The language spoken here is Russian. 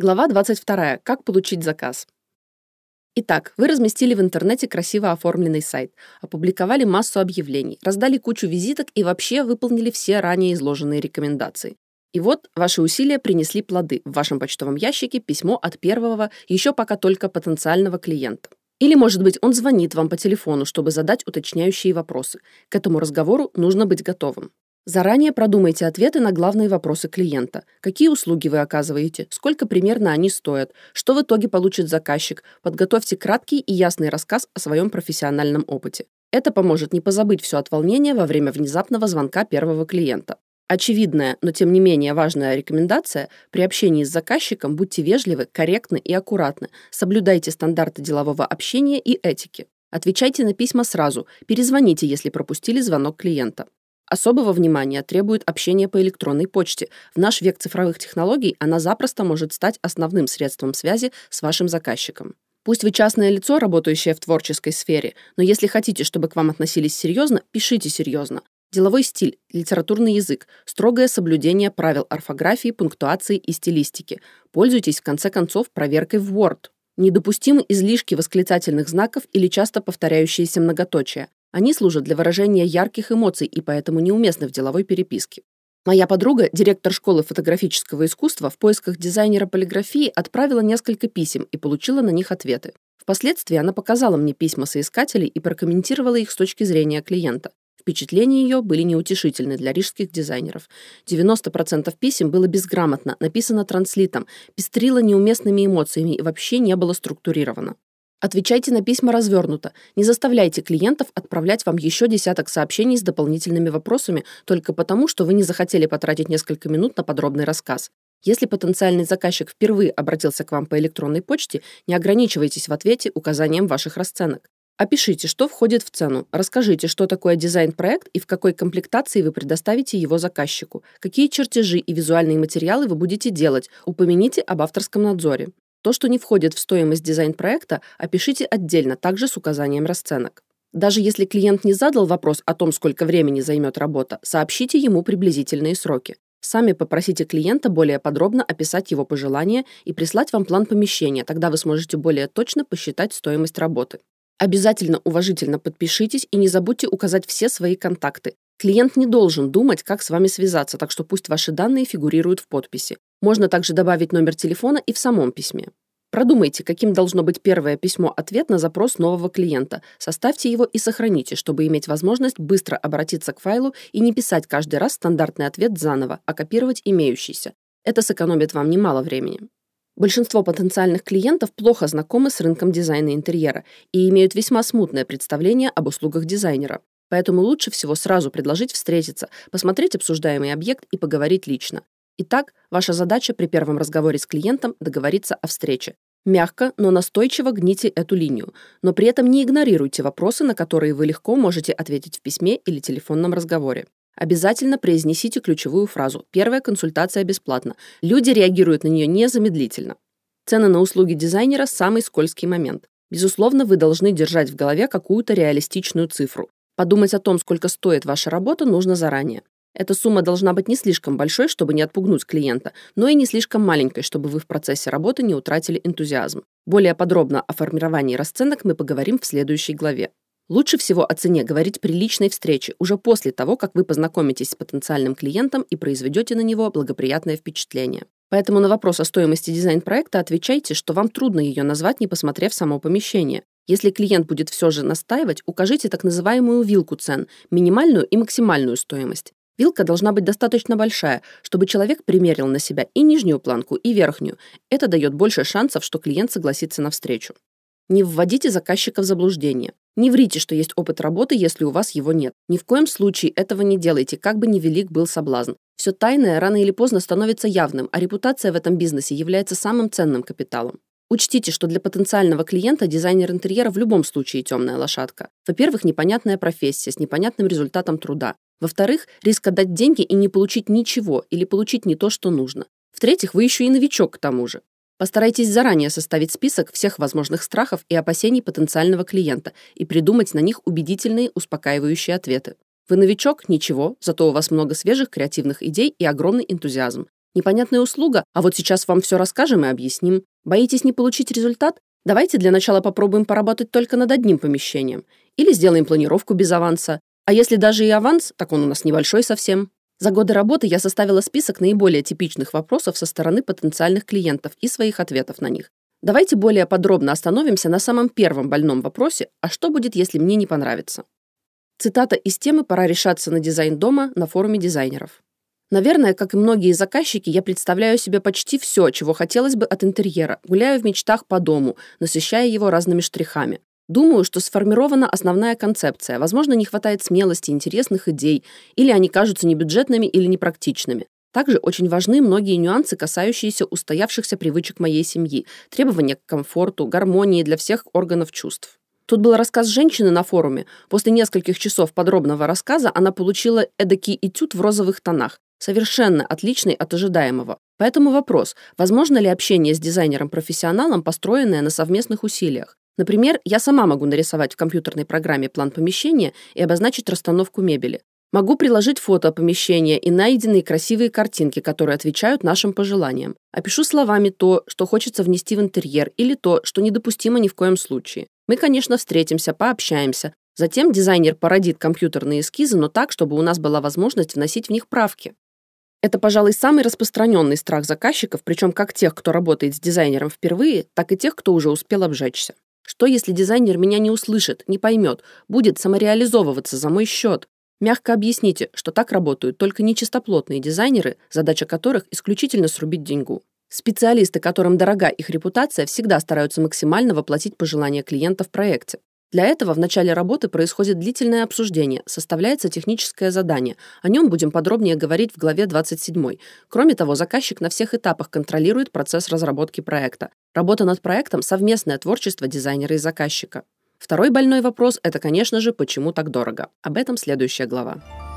Глава 22. Как получить заказ. Итак, вы разместили в интернете красиво оформленный сайт, опубликовали массу объявлений, раздали кучу визиток и вообще выполнили все ранее изложенные рекомендации. И вот ваши усилия принесли плоды. В вашем почтовом ящике письмо от первого, еще пока только потенциального клиента. Или, может быть, он звонит вам по телефону, чтобы задать уточняющие вопросы. К этому разговору нужно быть готовым. Заранее продумайте ответы на главные вопросы клиента. Какие услуги вы оказываете, сколько примерно они стоят, что в итоге получит заказчик. Подготовьте краткий и ясный рассказ о своем профессиональном опыте. Это поможет не позабыть все от волнения во время внезапного звонка первого клиента. Очевидная, но тем не менее важная рекомендация – при общении с заказчиком будьте вежливы, корректны и аккуратны, соблюдайте стандарты делового общения и этики. Отвечайте на письма сразу, перезвоните, если пропустили звонок клиента. Особого внимания требует общение по электронной почте. В наш век цифровых технологий она запросто может стать основным средством связи с вашим заказчиком. Пусть вы частное лицо, работающее в творческой сфере, но если хотите, чтобы к вам относились серьезно, пишите серьезно. Деловой стиль, литературный язык, строгое соблюдение правил орфографии, пунктуации и стилистики. Пользуйтесь, в конце концов, проверкой в Word. Недопустимы излишки восклицательных знаков или часто повторяющиеся многоточия. Они служат для выражения ярких эмоций и поэтому неуместны в деловой переписке. Моя подруга, директор школы фотографического искусства, в поисках дизайнера полиграфии отправила несколько писем и получила на них ответы. Впоследствии она показала мне письма соискателей и прокомментировала их с точки зрения клиента. Впечатления ее были неутешительны для рижских дизайнеров. 90% писем было безграмотно, написано транслитом, пестрило неуместными эмоциями и вообще не было структурировано. Отвечайте на письма развернуто. Не заставляйте клиентов отправлять вам еще десяток сообщений с дополнительными вопросами только потому, что вы не захотели потратить несколько минут на подробный рассказ. Если потенциальный заказчик впервые обратился к вам по электронной почте, не ограничивайтесь в ответе указанием ваших расценок. Опишите, что входит в цену. Расскажите, что такое дизайн-проект и в какой комплектации вы предоставите его заказчику. Какие чертежи и визуальные материалы вы будете делать. Упомяните об авторском надзоре. То, что не входит в стоимость дизайн-проекта, опишите отдельно, также с указанием расценок. Даже если клиент не задал вопрос о том, сколько времени займет работа, сообщите ему приблизительные сроки. Сами попросите клиента более подробно описать его пожелания и прислать вам план помещения, тогда вы сможете более точно посчитать стоимость работы. Обязательно уважительно подпишитесь и не забудьте указать все свои контакты. Клиент не должен думать, как с вами связаться, так что пусть ваши данные фигурируют в подписи. Можно также добавить номер телефона и в самом письме. Продумайте, каким должно быть первое письмо-ответ на запрос нового клиента. Составьте его и сохраните, чтобы иметь возможность быстро обратиться к файлу и не писать каждый раз стандартный ответ заново, а копировать имеющийся. Это сэкономит вам немало времени. Большинство потенциальных клиентов плохо знакомы с рынком дизайна интерьера и имеют весьма смутное представление об услугах дизайнера. Поэтому лучше всего сразу предложить встретиться, посмотреть обсуждаемый объект и поговорить лично. Итак, ваша задача при первом разговоре с клиентом договориться о встрече. Мягко, но настойчиво гните эту линию, но при этом не игнорируйте вопросы, на которые вы легко можете ответить в письме или телефонном разговоре. Обязательно произнесите ключевую фразу «Первая консультация бесплатна». Люди реагируют на нее незамедлительно. Цены на услуги дизайнера – самый скользкий момент. Безусловно, вы должны держать в голове какую-то реалистичную цифру. Подумать о том, сколько стоит ваша работа, нужно заранее. Эта сумма должна быть не слишком большой, чтобы не отпугнуть клиента, но и не слишком маленькой, чтобы вы в процессе работы не утратили энтузиазм. Более подробно о формировании расценок мы поговорим в следующей главе. Лучше всего о цене говорить при личной встрече, уже после того, как вы познакомитесь с потенциальным клиентом и произведете на него благоприятное впечатление. Поэтому на вопрос о стоимости дизайн-проекта отвечайте, что вам трудно ее назвать, не посмотрев само помещение. Если клиент будет все же настаивать, укажите так называемую вилку цен, минимальную и максимальную стоимость. Вилка должна быть достаточно большая, чтобы человек примерил на себя и нижнюю планку, и верхнюю. Это дает больше шансов, что клиент согласится на встречу. Не вводите заказчика в заблуждение. Не врите, что есть опыт работы, если у вас его нет. Ни в коем случае этого не делайте, как бы ни велик был соблазн. Все тайное рано или поздно становится явным, а репутация в этом бизнесе является самым ценным капиталом. Учтите, что для потенциального клиента дизайнер интерьера в любом случае темная лошадка. Во-первых, непонятная профессия с непонятным результатом труда. Во-вторых, риск отдать деньги и не получить ничего или получить не то, что нужно. В-третьих, вы еще и новичок к тому же. Постарайтесь заранее составить список всех возможных страхов и опасений потенциального клиента и придумать на них убедительные, успокаивающие ответы. Вы новичок? Ничего, зато у вас много свежих креативных идей и огромный энтузиазм. Непонятная услуга, а вот сейчас вам все расскажем и объясним. Боитесь не получить результат? Давайте для начала попробуем поработать только над одним помещением. Или сделаем планировку без аванса. А если даже и аванс, так он у нас небольшой совсем. За годы работы я составила список наиболее типичных вопросов со стороны потенциальных клиентов и своих ответов на них. Давайте более подробно остановимся на самом первом больном вопросе, а что будет, если мне не понравится? Цитата из темы «Пора решаться на дизайн дома» на форуме дизайнеров. Наверное, как и многие заказчики, я представляю себе почти все, чего хотелось бы от интерьера, гуляю в мечтах по дому, насыщая его разными штрихами. Думаю, что сформирована основная концепция. Возможно, не хватает смелости, интересных идей, или они кажутся небюджетными или непрактичными. Также очень важны многие нюансы, касающиеся устоявшихся привычек моей семьи, требования к комфорту, гармонии для всех органов чувств. Тут был рассказ женщины на форуме. После нескольких часов подробного рассказа она получила эдакий этюд в розовых тонах, совершенно отличный от ожидаемого. Поэтому вопрос, возможно ли общение с дизайнером-профессионалом, построенное на совместных усилиях? Например, я сама могу нарисовать в компьютерной программе план помещения и обозначить расстановку мебели. Могу приложить фото помещения и найденные красивые картинки, которые отвечают нашим пожеланиям. Опишу словами то, что хочется внести в интерьер, или то, что недопустимо ни в коем случае. Мы, конечно, встретимся, пообщаемся. Затем дизайнер породит компьютерные эскизы, но так, чтобы у нас была возможность вносить в них правки. Это, пожалуй, самый распространенный страх заказчиков, причем как тех, кто работает с дизайнером впервые, так и тех, кто уже успел обжечься. Что, если дизайнер меня не услышит, не поймет, будет самореализовываться за мой счет? Мягко объясните, что так работают только нечистоплотные дизайнеры, задача которых исключительно срубить деньгу. Специалисты, которым дорога их репутация, всегда стараются максимально воплотить пожелания клиента в проекте. Для этого в начале работы происходит длительное обсуждение, составляется техническое задание. О нем будем подробнее говорить в главе 27. Кроме того, заказчик на всех этапах контролирует процесс разработки проекта. Работа над проектом – совместное творчество дизайнера и заказчика. Второй больной вопрос – это, конечно же, почему так дорого. Об этом следующая глава.